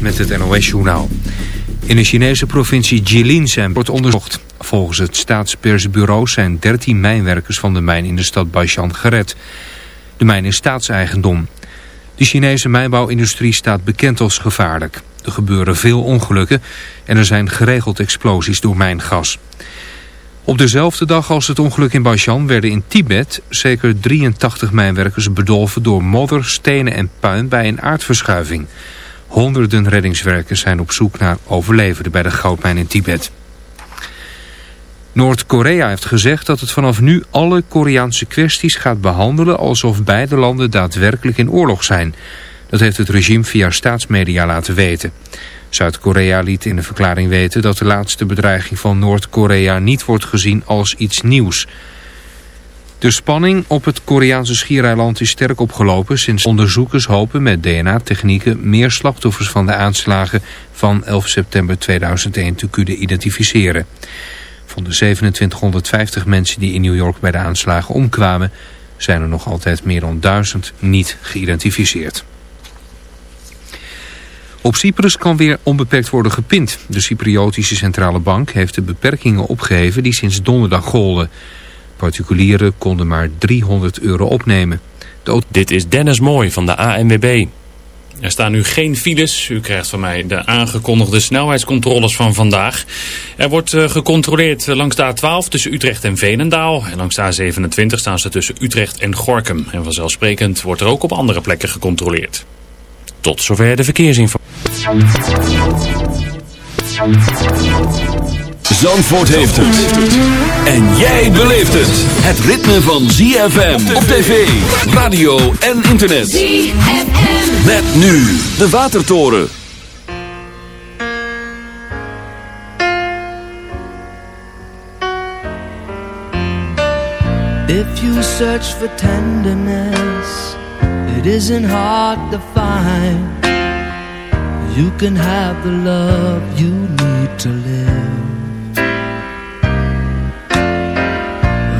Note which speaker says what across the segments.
Speaker 1: Met het NOS-journaal. In de Chinese provincie Jilin zijn wordt onderzocht. Volgens het staatspersbureau zijn 13 mijnwerkers van de mijn in de stad Baishan gered. De mijn is staatseigendom. De Chinese mijnbouwindustrie staat bekend als gevaarlijk. Er gebeuren veel ongelukken en er zijn geregeld explosies door mijngas. Op dezelfde dag als het ongeluk in Baishan werden in Tibet zeker 83 mijnwerkers bedolven door modder, stenen en puin bij een aardverschuiving. Honderden reddingswerkers zijn op zoek naar overlevenden bij de goudmijn in Tibet. Noord-Korea heeft gezegd dat het vanaf nu alle Koreaanse kwesties gaat behandelen alsof beide landen daadwerkelijk in oorlog zijn. Dat heeft het regime via staatsmedia laten weten. Zuid-Korea liet in de verklaring weten dat de laatste bedreiging van Noord-Korea niet wordt gezien als iets nieuws. De spanning op het Koreaanse schiereiland is sterk opgelopen sinds onderzoekers hopen met DNA-technieken meer slachtoffers van de aanslagen van 11 september 2001 te kunnen identificeren. Van de 2750 mensen die in New York bij de aanslagen omkwamen zijn er nog altijd meer dan duizend niet geïdentificeerd. Op Cyprus kan weer onbeperkt worden gepind. De Cypriotische Centrale Bank heeft de beperkingen opgeheven die sinds donderdag golden. Particulieren konden maar 300 euro opnemen.
Speaker 2: Dit is Dennis Mooi van de ANWB. Er staan nu geen files. U krijgt van mij de aangekondigde snelheidscontroles van vandaag. Er wordt eh, gecontroleerd langs de A12 tussen Utrecht en Veenendaal. En langs de A27 staan ze tussen Utrecht en Gorkum. En vanzelfsprekend wordt er ook op andere plekken gecontroleerd. Tot zover de verkeersinformatie.
Speaker 3: Zandvoort heeft het. En jij beleeft het. Het ritme van ZFM op tv, radio en internet. ZFM. Met nu de Watertoren.
Speaker 4: If you search for tenderness It isn't hard to find You can have the love you need to live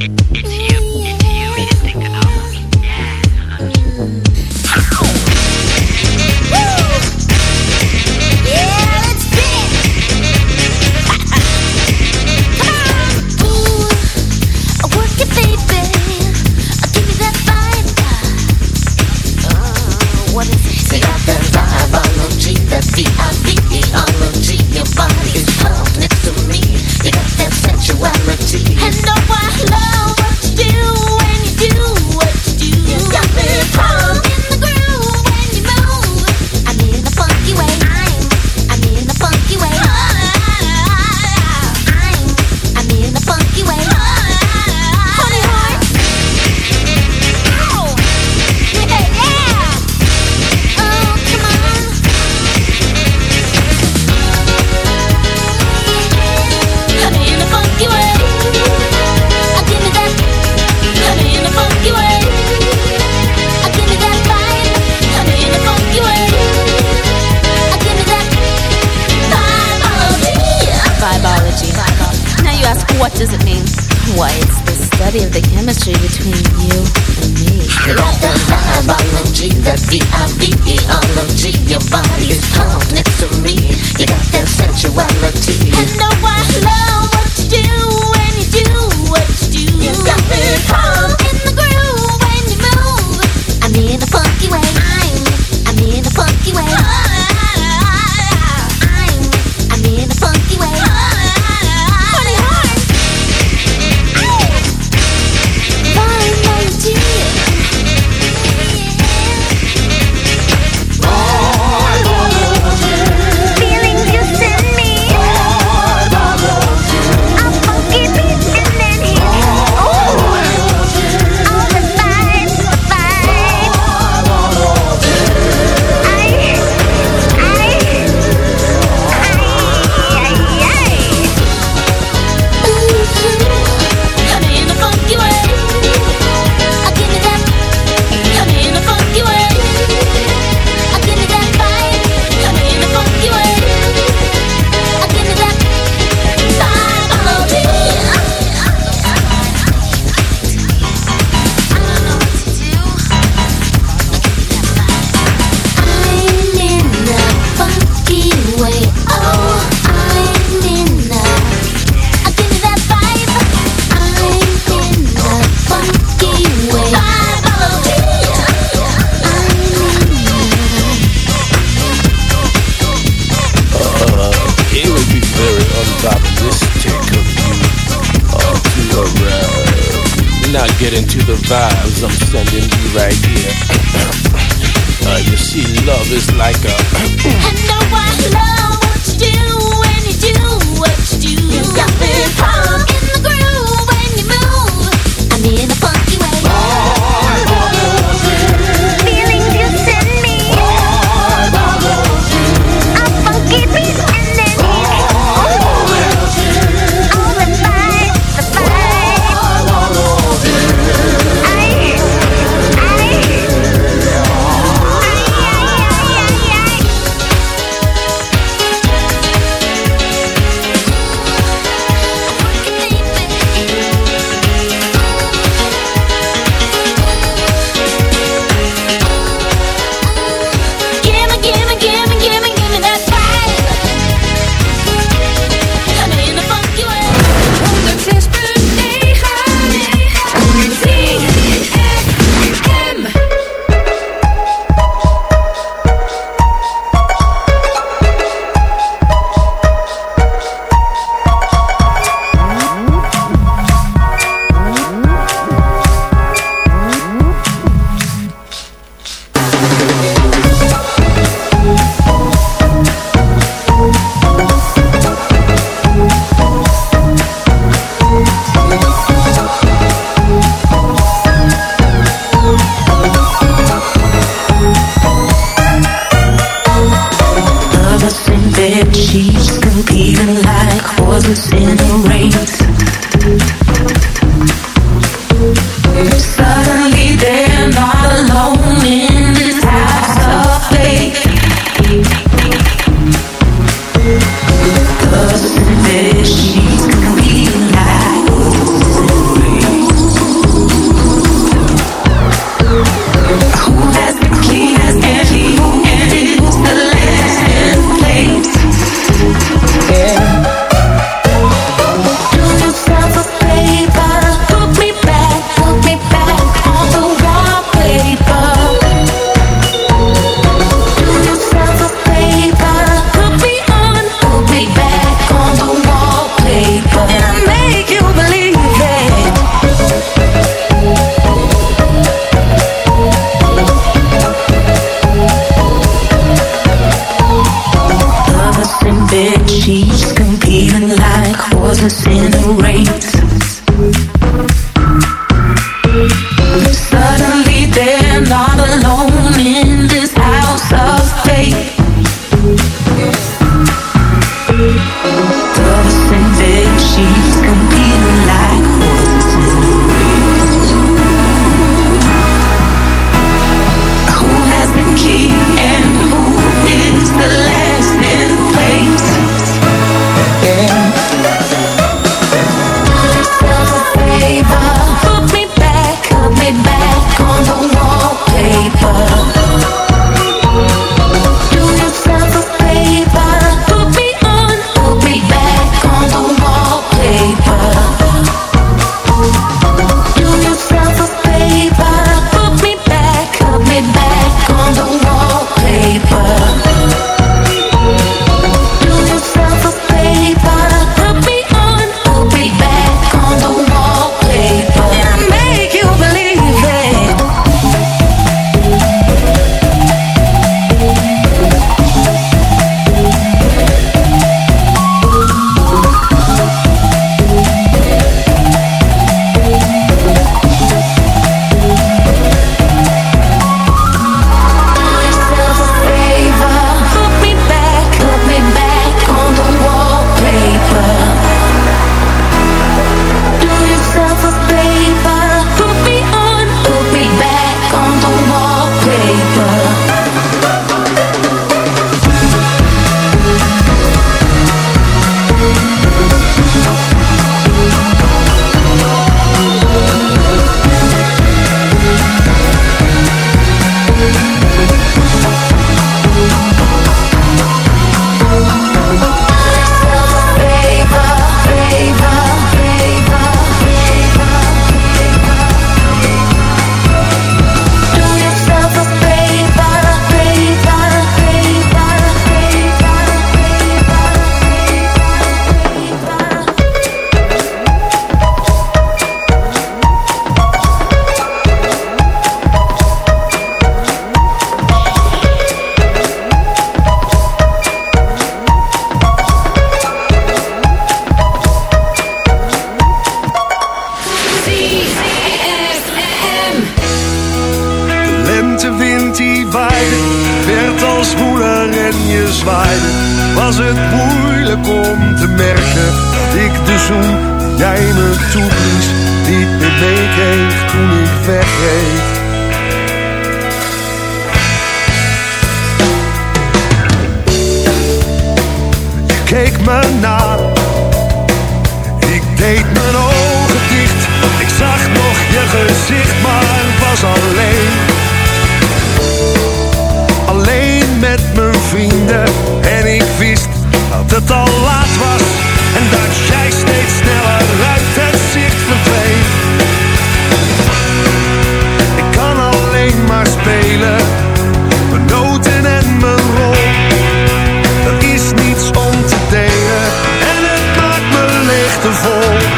Speaker 5: It's you.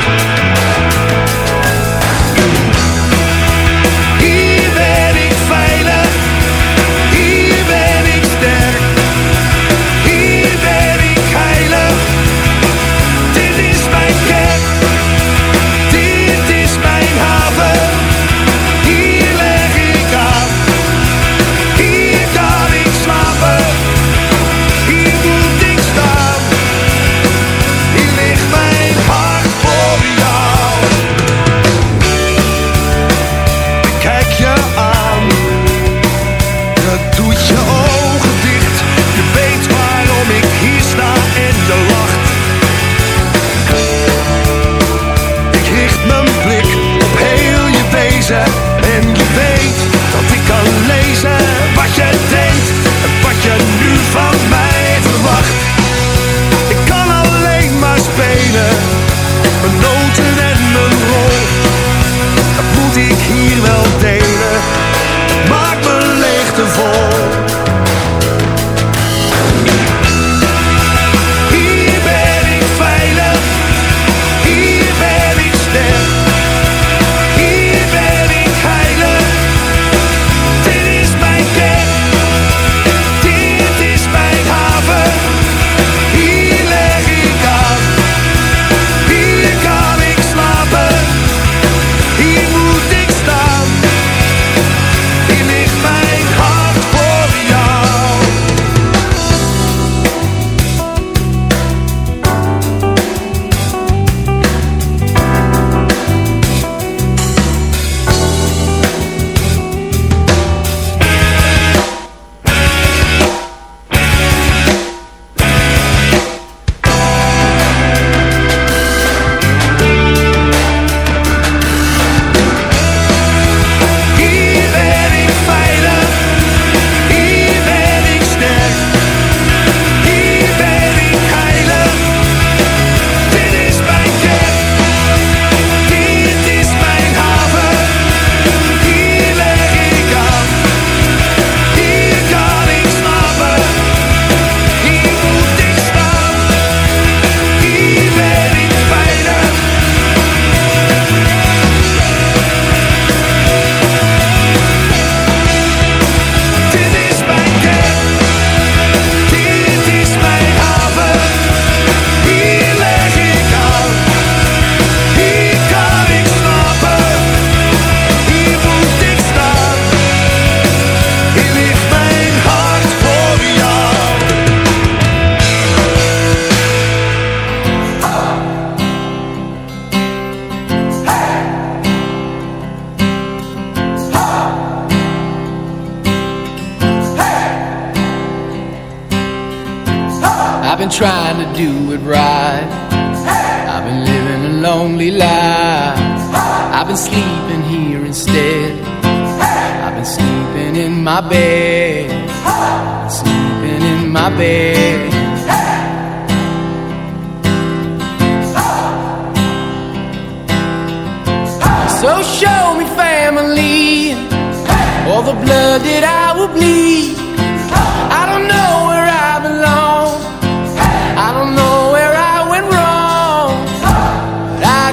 Speaker 6: Vol. Hier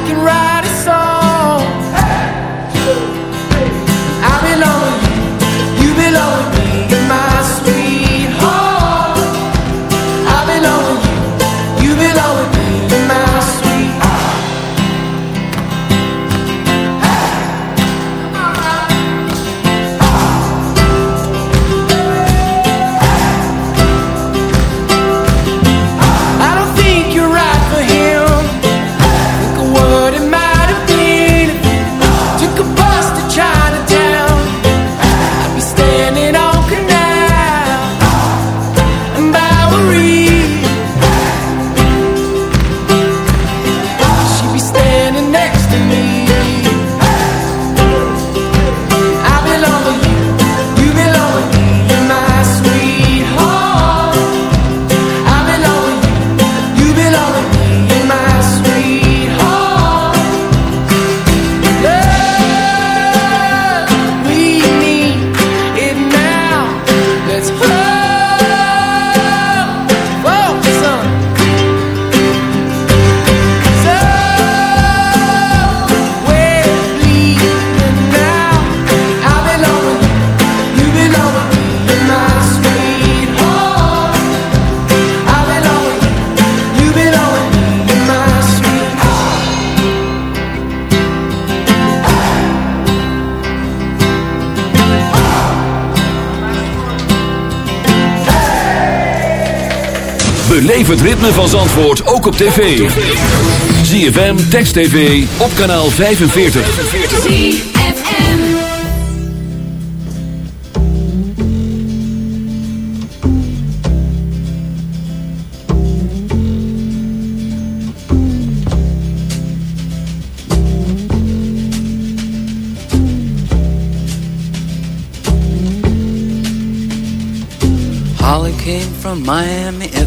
Speaker 7: can write
Speaker 3: Beleef het ritme van Zandvoort ook op tv. ZFM, Text TV, op kanaal 45.
Speaker 5: ZFM.
Speaker 8: Holly came from Miami,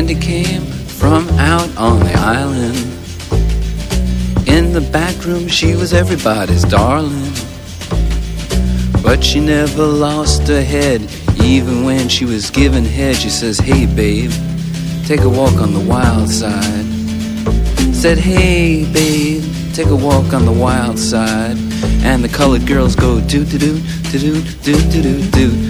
Speaker 8: Candy came from out on the island. In the back room, she was everybody's darling. But she never lost her head, even when she was given head. She says, Hey, babe, take a walk on the wild side. Said, Hey, babe, take a walk on the wild side. And the colored girls go do do do do do do do do do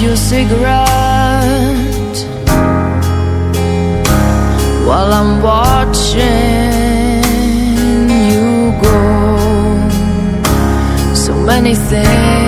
Speaker 9: your cigarette while I'm watching you go. So many things.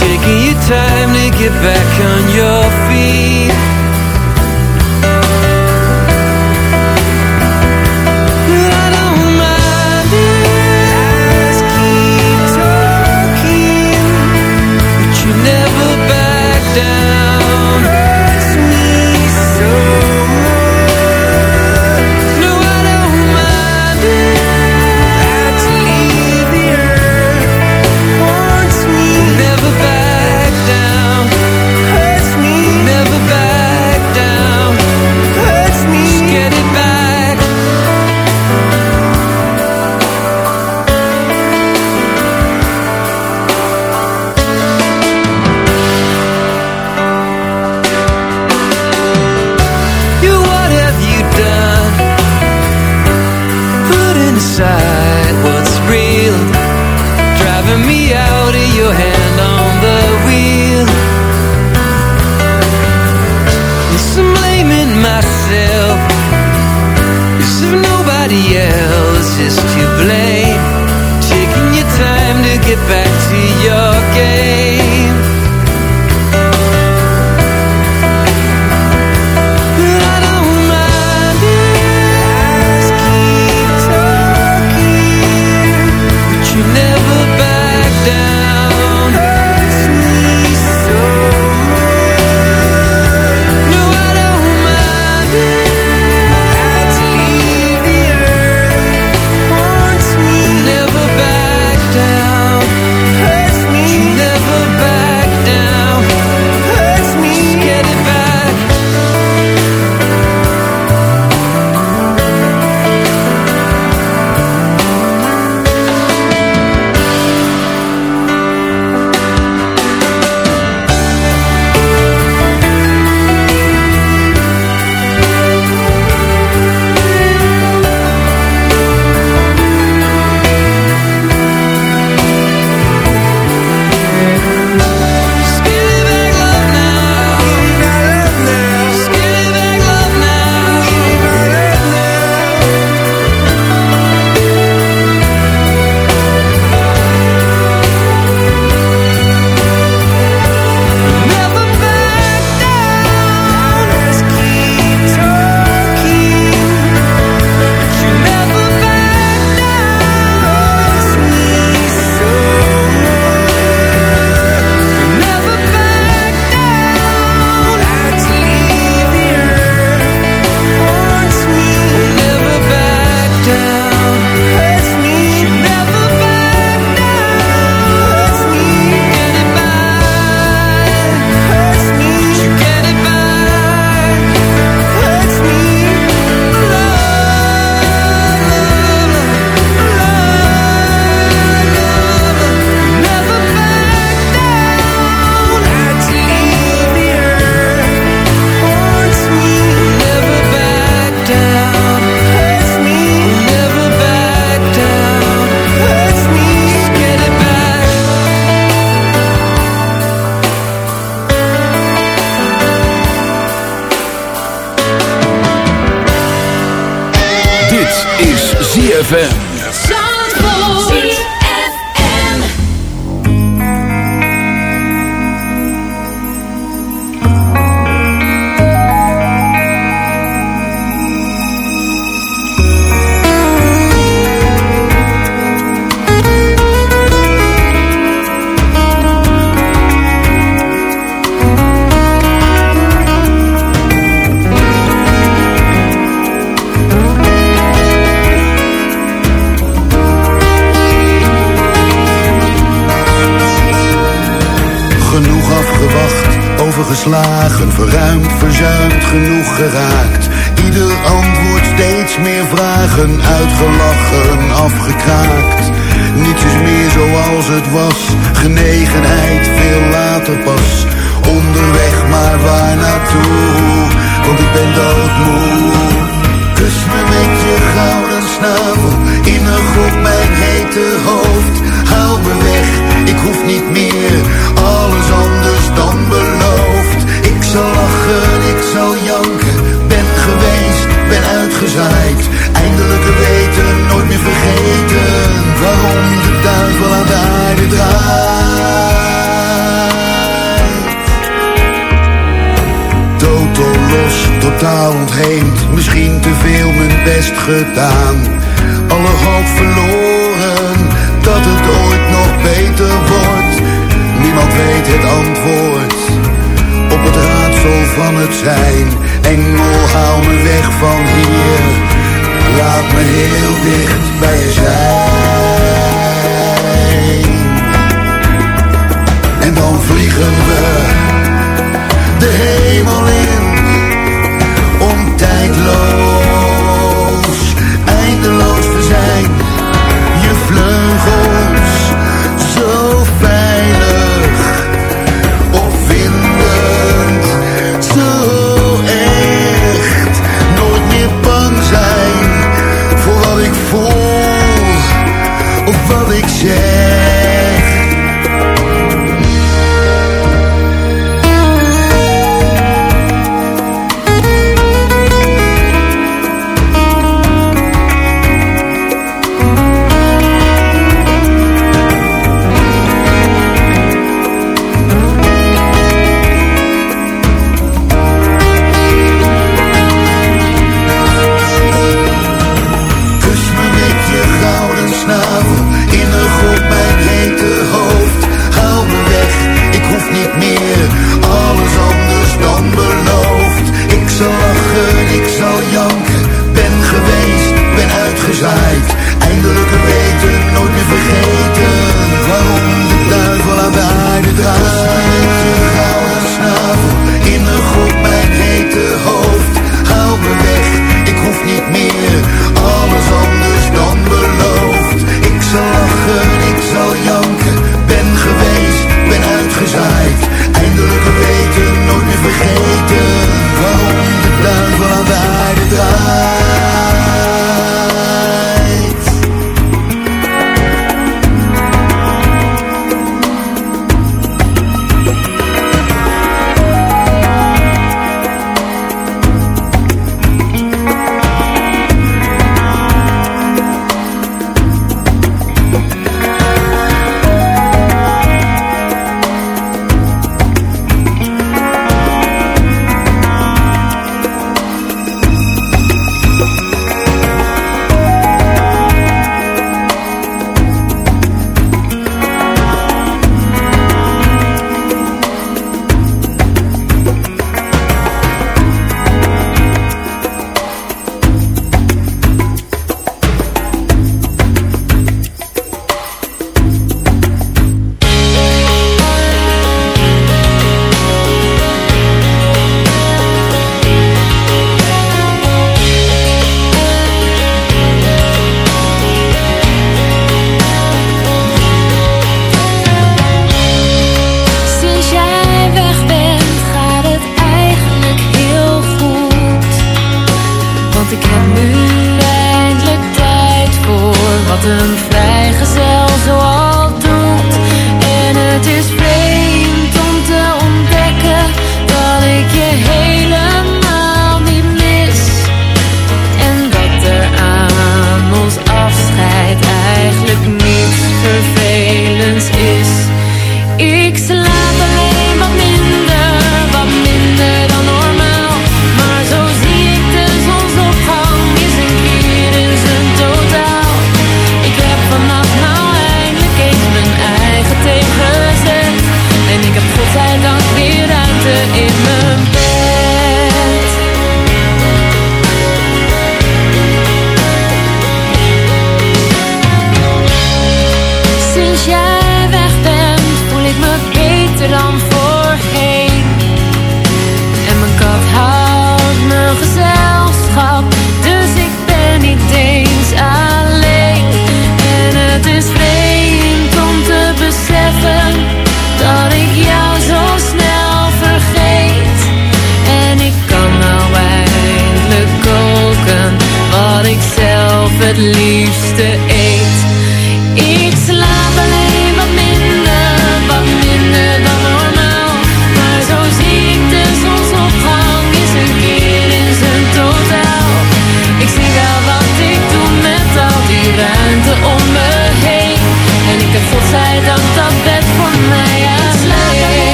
Speaker 9: taking your time to get back on your feet.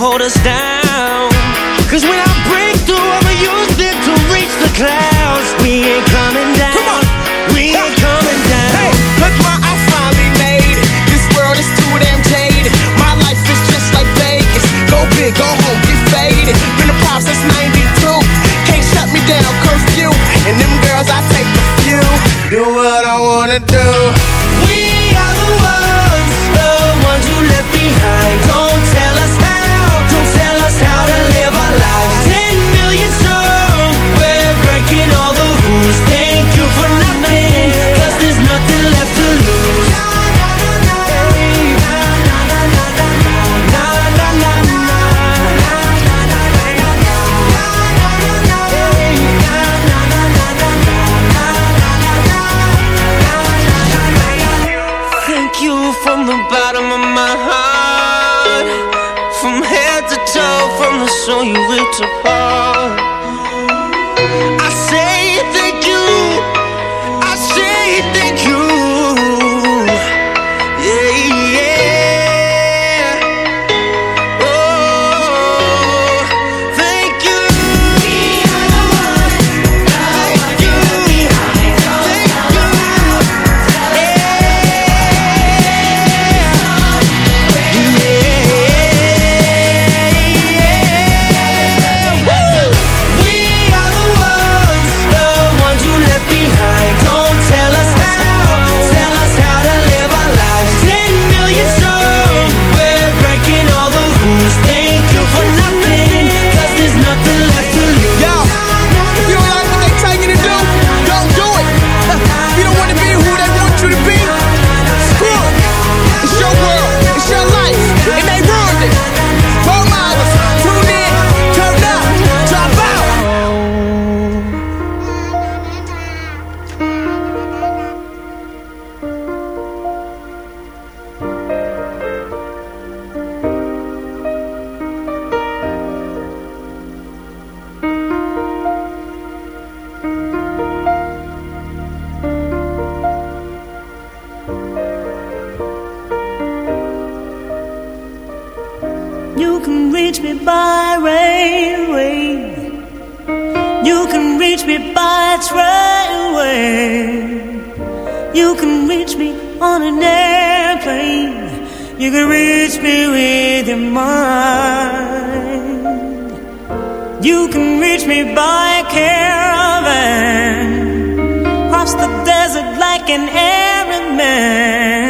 Speaker 10: hold us down. Cause when I You
Speaker 11: can reach me by railway. You can reach me by railway. You can reach me on an airplane. You can reach me with your mind. You can reach me by caravan. Cross the desert like an errand man.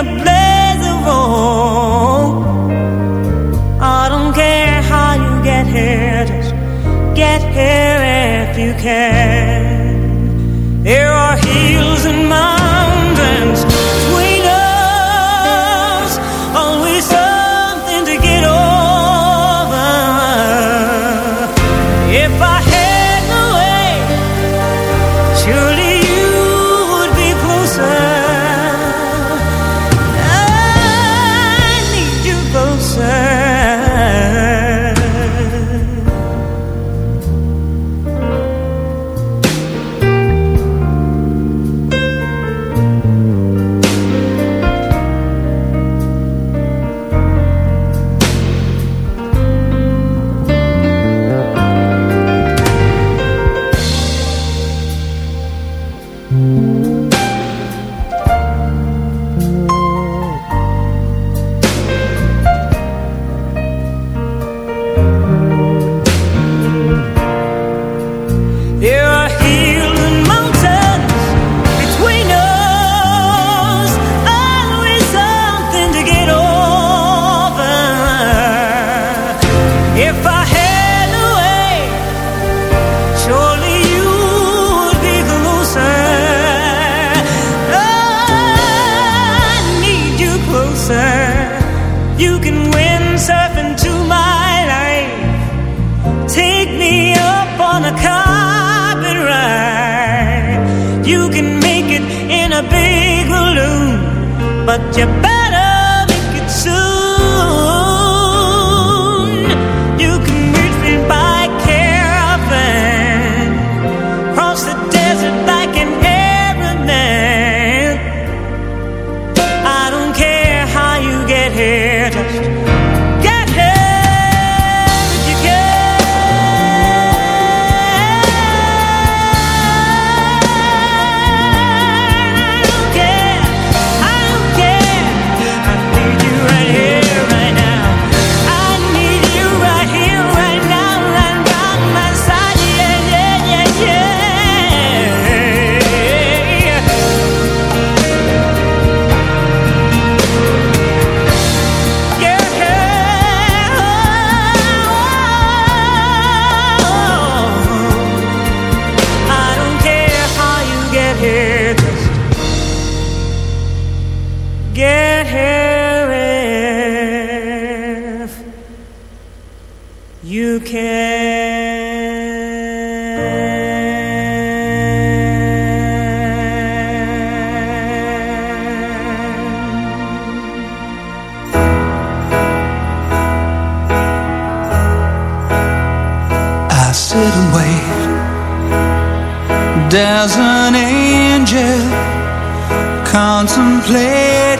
Speaker 11: a blaze of hope. I don't care how you get here, just get here if you can. There are hills in mountains get here if you can. I
Speaker 4: sit and wait. There's an angel contemplate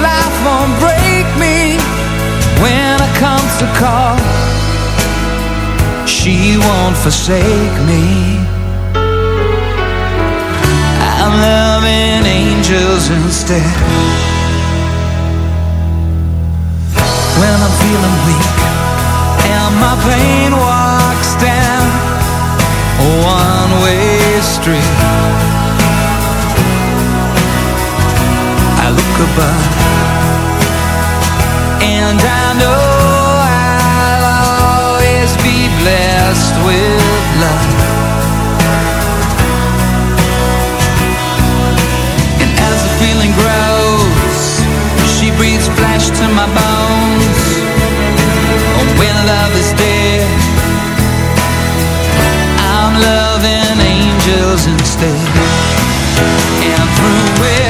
Speaker 4: life won't break me when it comes to call. She won't forsake me. I'm loving angels instead. When I'm feeling weak and my pain walks down a one-way street, And I know I'll always be blessed with love. And as the feeling grows She breathes flesh to my bones. Oh, when love is dead I'm loving angels instead. And through it